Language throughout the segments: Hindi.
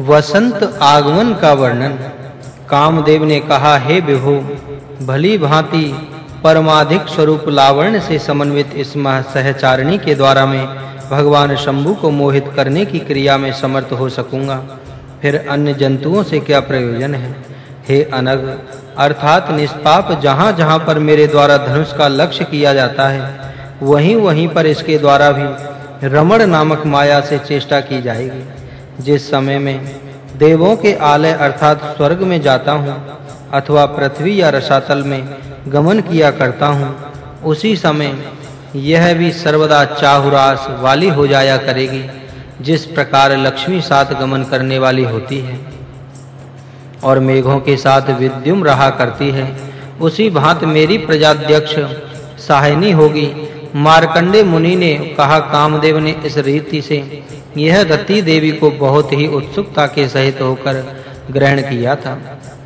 वसंत आगमन का वर्णन। कामदेव ने कहा, हे विभु, भली भांति परमाधिक स्वरूप लावण्य से समन्वित इस सहचारिणी के द्वारा मैं भगवान शंभु को मोहित करने की क्रिया में समर्थ हो सकूँगा। फिर अन्य जंतुओं से क्या प्रयोजन है? हे अनग, अर्थात निष्पाप जहां-जहां पर मेरे द्वारा धनुष का लक्ष्य किया जाता है, वहीं-वहीं पर इसके द्वारा भी रमण नामक माया से चेष्टा की जाएगी। जिस समय में देवों के आलय अर्थात स्वर्ग में जाता हूँ अथवा पृथ्वी या रसातल में गमन किया करता हूँ, उसी समय यह भी सर्वदा चाहुरास वाली हो जाया करेगी, जिस प्रकार लक्ष्मी साथ गमन करने वाली होती है। और मेघों के साथ विद्युम रहा करती है, उसी भांत मेरी प्रजाध्यक्ष साहिनी होगी मार्कंडे मुनि ने कहा, कामदेव ने इस रीति से यह रति देवी को बहुत ही उत्सुकता के सहित होकर ग्रहण किया था।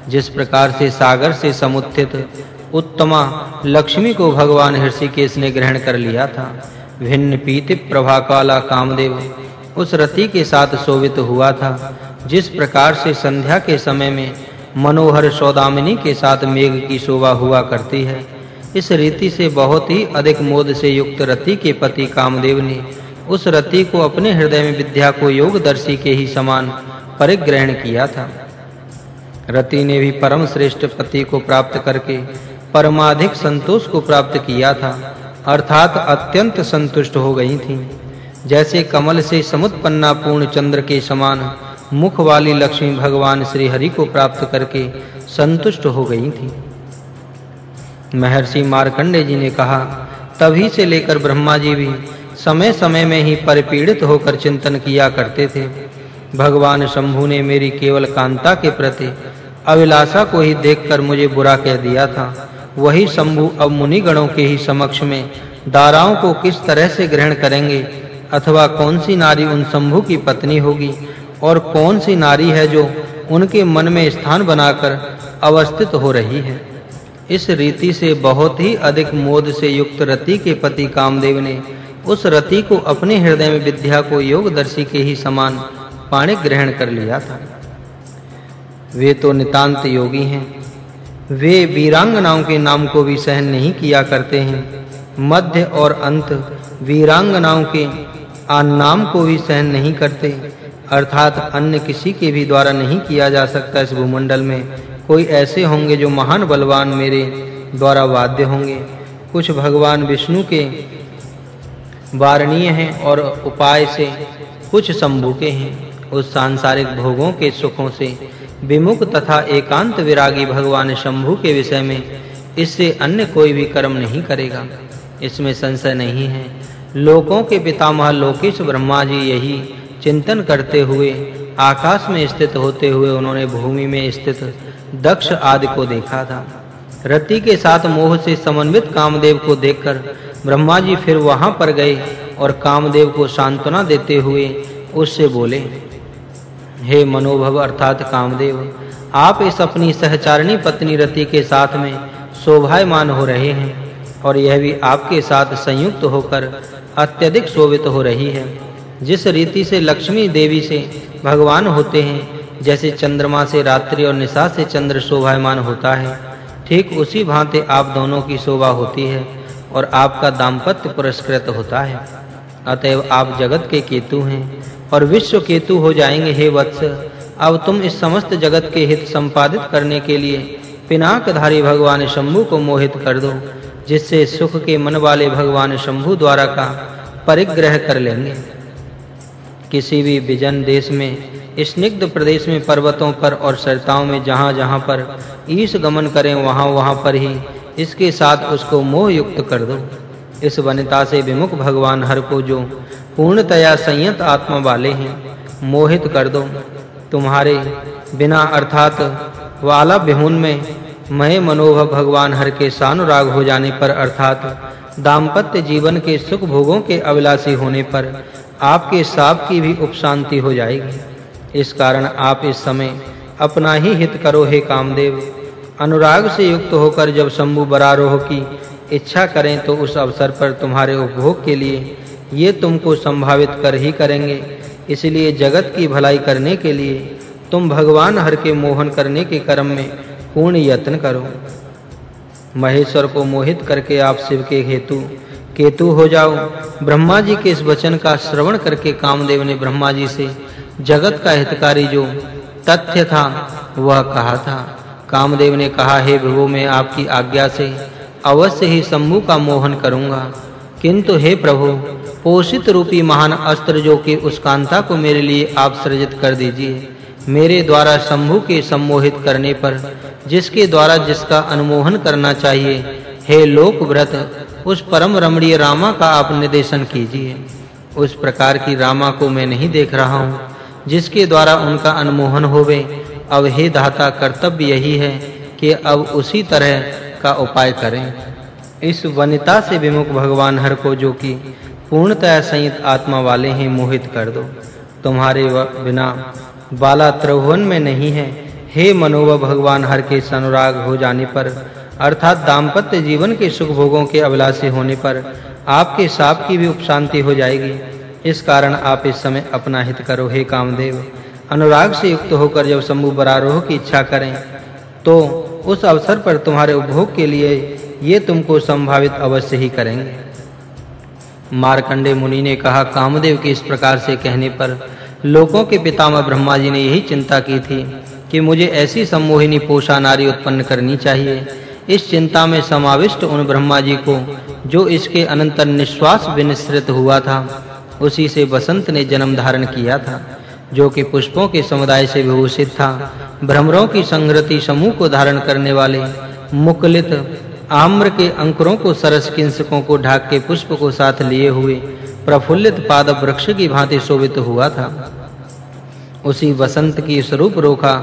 जिस प्रकार से सागर से समुत्थित उत्तमा लक्ष्मी को भगवान ऋषिकेश ने ग्रहण कर लिया था, भिन्न पीति प्रभा काला कामदेव उस रति के साथ शोभित हुआ था। जिस प्रकार से संध्या के समय में मनोहर सौदामिनी के साथ मेघ की शोभा हुआ करती है इस रीति से बहुत ही अधिक मोद से युक्त रति के पति कामदेव ने उस रति को अपने हृदय में विद्या को योगदर्शी के ही समान परिग्रहण किया था। रति ने भी परम श्रेष्ठ पति को प्राप्त करके परमाधिक संतोष को प्राप्त किया था, अर्थात अत्यंत संतुष्ट हो गई थी। जैसे कमल से समुत्पन्ना पूर्ण चंद्र के समान मुख वाली लक्ष्मी भगवान श्री हरि को प्राप्त करके संतुष्ट हो गई थी। महर्षि मार्कंडे जी ने कहा, तभी से लेकर ब्रह्मा जी भी समय-समय में ही परिपीड़ित होकर चिंतन किया करते थे। भगवान शंभु ने मेरी केवल कांता के प्रति अभिलाषा को ही देखकर मुझे बुरा कह दिया था। वही शंभु अब मुनि गणों के ही समक्ष में दाराओं को किस तरह से ग्रहण करेंगे? अथवा कौन सी नारी उन शंभु की पत्नी होगी? और कौन सी नारी है जो उनके मन में स्थान बनाकर अवस्थित हो रही है? इस रीति से बहुत ही अधिक मोद से युक्त रति के पति कामदेव ने उस रति को अपने हृदय में विद्या को योगदर्शी के ही समान पाणे ग्रहण कर लिया था। वे तो नितांत योगी हैं। वे वीरांगनाओं के नाम को भी सहन नहीं किया करते हैं। मध्य और अंत वीरांगनाओं के आन नाम को भी सहन नहीं करते। अर्थात अन्य किसी के भी द्वारा नहीं किया जा सकता इस भूमंडल में। कोई ऐसे होंगे जो महान बलवान मेरे द्वारा वाद्य होंगे। कुछ भगवान विष्णु के वारणीय हैं और उपाय से कुछ संभूके हैं। उस सांसारिक भोगों के सुखों से विमुख तथा एकांत विरागी भगवान शंभु के विषय में इससे अन्य कोई भी कर्म नहीं करेगा। इसमें संशय नहीं है। लोकों के पितामह लोकेश ब्रह्मा जी यही चिंतन करते हुए आकाश में स्थित होते हुए उन्होंने भूमि में स्थित दक्ष आदि को देखा था। रति के साथ मोह से समन्वित कामदेव को देखकर ब्रह्मा जी फिर वहाँ पर गए और कामदेव को सांत्वना देते हुए उससे बोले, हे मनोभव अर्थात कामदेव, आप इस अपनी सहचारिणी पत्नी रति के साथ में शोभायमान हो रहे हैं और यह भी आपके साथ संयुक्त होकर अत्यधिक शोभित हो रही है। जिस रीति से लक्ष्मी देवी से भगवान होते हैं, जैसे चंद्रमा से रात्रि और निशा से चंद्र शोभायमान होता है, ठीक उसी भांति आप दोनों की शोभा होती है और आपका दाम्पत्य पुरस्कृत होता है। अतएव आप जगत के केतु हैं और विश्व केतु हो जाएँगे हे वत्स। अब तुम इस समस्त जगत के हित संपादित करने के लिए पिनाकधारी भगवान शंभु को मोहित कर दो, जिससे सुख के मन वाले भगवान शंभु द्वारा का परिग्रह कर लेंगे। किसी भी विजन देश में स्निग्ध प्रदेश में पर्वतों पर और सरताओं में जहां-जहां पर ईश गमन करें वहां-वहां पर ही इसके साथ उसको मोह युक्त कर दो। इस वनिता से विमुख भगवान हर को जो पूर्णतया संयत आत्मा वाले हैं, मोहित कर दो। तुम्हारे बिना अर्थात वाला बिहुन में मय मनोभव भगवान हर के सानुराग हो जाने पर, अर्थात दाम्पत्य जीवन के सुख भोगों के अभिलाषी होने पर आपके साप की भी उपशांति हो जाएगी। इस कारण आप इस समय अपना ही हित करो, हे कामदेव। अनुराग से युक्त होकर जब शंभु बरारोह की इच्छा करें तो उस अवसर पर तुम्हारे उपभोग के लिए ये तुमको संभावित कर ही करेंगे। इसलिए जगत की भलाई करने के लिए तुम भगवान हर के मोहन करने के कर्म में पूर्ण यत्न करो। महेश्वर को मोहित करके आप शिव के हेतु केतु हो जाओ। ब्रह्मा जी के इस वचन का श्रवण करके कामदेव ने ब्रह्मा जी से, जगत का हितकारी जो तथ्य था, वह कहा था। कामदेव ने कहा, हे प्रभु, मैं आपकी आज्ञा से अवश्य ही शंभु का मोहन करूँगा। किंतु हे प्रभु, पोषित रूपी महान अस्त्र जो कि उस कांता को मेरे लिए आप सृजित कर दीजिए, मेरे द्वारा शंभु के सम्मोहित करने पर, जिसके द्वारा जिसका अनुमोहन करना चाहिए, हे लोक व्रत उस परम रमणीय रामा का आप निर्देशन कीजिए। उस प्रकार की रामा को मैं नहीं देख रहा हूँ, जिसके द्वारा उनका अनुमोहन होवे। अब हे दाता, कर्तव्य यही है कि अब उसी तरह का उपाय करें। इस वनिता से विमुख भगवान हर को जो कि पूर्णतः संयत आत्मा वाले हैं मोहित कर दो। तुम्हारे बिना बाला त्रिभुवन में नहीं है। हे मनोव भगवान हर के अनुराग हो जाने पर अर्थात दाम्पत्य जीवन के सुख भोगों के अभिलाषी होने पर आपके साप की भी उपशांति हो जाएगी। इस कारण आप इस समय अपना हित करो, हे कामदेव। अनुराग से युक्त होकर जब शंभु बरारोह की इच्छा करें तो उस अवसर पर तुम्हारे उपभोग के लिए ये तुमको संभावित अवश्य ही करेंगे। मार्कंडे मुनि ने कहा, कामदेव के इस प्रकार से कहने पर लोगों के पितामह ब्रह्मा जी ने यही चिंता की थी कि मुझे ऐसी सम्मोहिनी पोषा नारी उत्पन्न करनी चाहिए इस चिंता में समाविष्ट उन ब्रह्मा जी को, जो इसके अनंतर निश्वास विनिश्रित हुआ था। उसी से बसंत ने जन्म धारण किया था, जो कि पुष्पों के समुदाय से विभूषित था। भ्रमरों की संग्रति समूह को धारण करने वाले मुकुलित आम्र के अंकुरों को सरस किंसकों को ढाक के पुष्प को साथ लिए हुए प्रफुल्लित पाद वृक्ष की भांति शोभित हुआ था। उसी वसंत की स्वरूप रोखा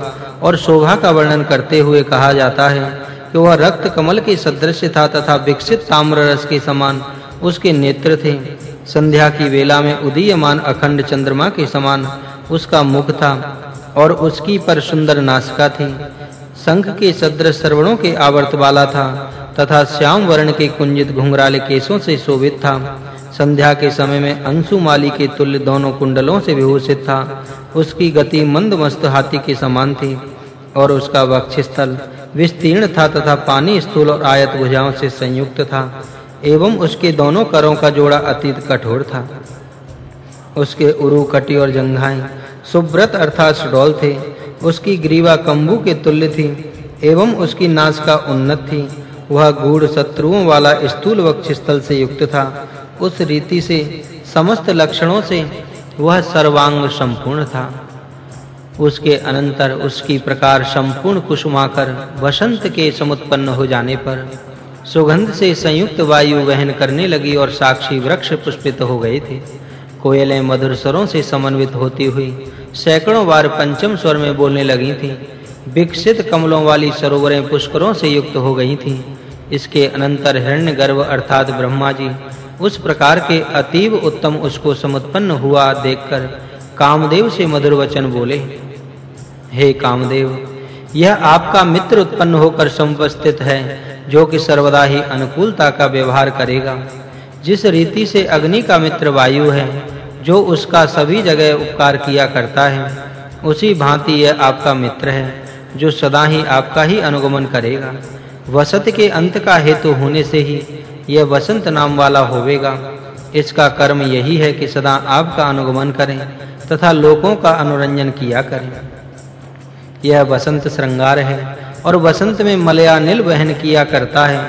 और शोभा का वर्णन करते हुए कहा जाता है कि वह रक्त कमल के सदृश था तथा विकसित ताम्र रस के समान उसके नेत्र थे। संध्या की वेला में उदीयमान अखंड चंद्रमा के समान उसका मुख था और उसकी पर सुंदर नासिका थी। शंख के सदृश श्रवणों के आवर्त वाला था तथा श्याम वर्ण के कुंजित घुंघराले केशों से शोभित था। संध्या के समय में अंशुमाली के तुल्य दोनों कुंडलों से विभूषित था। उसकी गति मंद मस्त हाथी के समान थी और उसका वक्षस्थल विस्तीर्ण था तथा पानी स्थूल और आयत भुजाओं से संयुक्त था, एवं उसके दोनों करों का जोड़ा अतीत कठोर था। उसके उरु, कटी और जंघाएँ सुब्रत अर्थात सुडौल थे। उसकी ग्रीवा कंबू के तुल्य थी, एवं उसकी नासिका उन्नत थी। वह गूढ़ शत्रुओं वाला स्थूल वक्षस्थल से युक्त था। उस रीति से, समस्त लक्षणों से, वह सर्वांग संपूर्ण था। उसके अनंतर उसकी प्रकार संपूर्ण कुसुमाकर वसंत के समुत्पन्न हो जाने पर सुगंध से संयुक्त वायु वहन करने लगी और साक्षी वृक्ष पुष्पित हो गए थे। कोयलें मधुर स्वरों से समन्वित होती हुई सैकड़ों बार पंचम स्वर में बोलने लगी थीं। विकसित कमलों वाली सरोवरें पुष्करों से युक्त हो गई थीं। इसके अनंतर हिरण्यगर्भ अर्थात ब्रह्मा जी उस प्रकार के अतीव उत्तम उसको समुत्पन्न हुआ देखकर कामदेव से मधुर वचन बोले हे कामदेव, यह आपका मित्र उत्पन्न होकर समुपस्थित है, जो कि सर्वदा ही अनुकूलता का व्यवहार करेगा। जिस रीति से अग्नि का मित्र वायु है, जो उसका सभी जगह उपकार किया करता है, उसी भांति यह आपका मित्र है, जो सदा ही आपका ही अनुगमन करेगा। वसत के अंत का हेतु होने से ही यह वसंत नाम वाला होवेगा। इसका कर्म यही है कि सदा आपका अनुगमन करें, तथा लोगों का अनुरंजन किया करें। यह वसंत श्रृंगार है और वसंत में मलयानिल वहन किया करता है।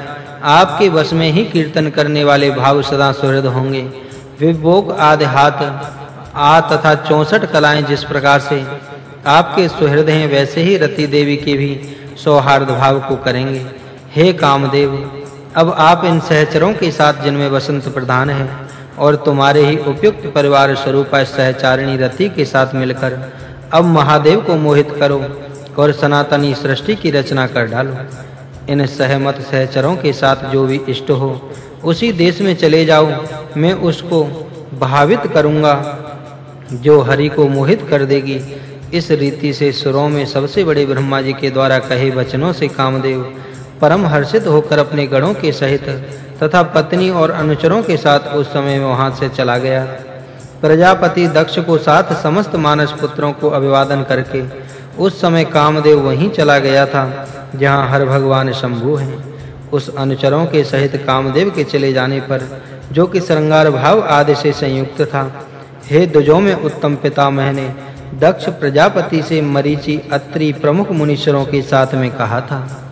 आपके वश में ही कीर्तन करने वाले भाव सदा सुहृद होंगे। विभोग आदि हाथ, आ तथा 64 कलाएँ जिस प्रकार से आपके सुहृद हैं, वैसे ही रति देवी के भी सौहार्द भाव को करेंगे। हे कामदेव, अब आप इन सहचरों के साथ जिनमें वसंत प्रधान है और तुम्हारे ही उपयुक्त परिवार स्वरूप सहचारिणी रति के साथ मिलकर अब महादेव को मोहित करो और सनातनी सृष्टि की रचना कर डालो। इन सहमत सहचरों के साथ जो भी इष्ट हो, उसी देश में चले जाओ। मैं उसको भावित करूँगा, जो हरि को मोहित कर देगी। इस रीति से सुरों में सबसे बड़े ब्रह्मा जी के द्वारा कहे वचनों से कामदेव परम हर्षित होकर अपने गणों के सहित तथा पत्नी और अनुचरों के साथ उस समय वहाँ से चला गया। प्रजापति दक्ष को साथ समस्त मानस पुत्रों को अभिवादन करके उस समय कामदेव वहीं चला गया था, जहाँ हर भगवान शंभु हैं। उस अनुचरों के सहित कामदेव के चले जाने पर जो कि श्रृंगार भाव आदि से संयुक्त था, हे दुजों में उत्तम पितामह ने दक्ष प्रजापति से मरीचि अत्रि प्रमुख मुनीश्वरों के साथ में कहा था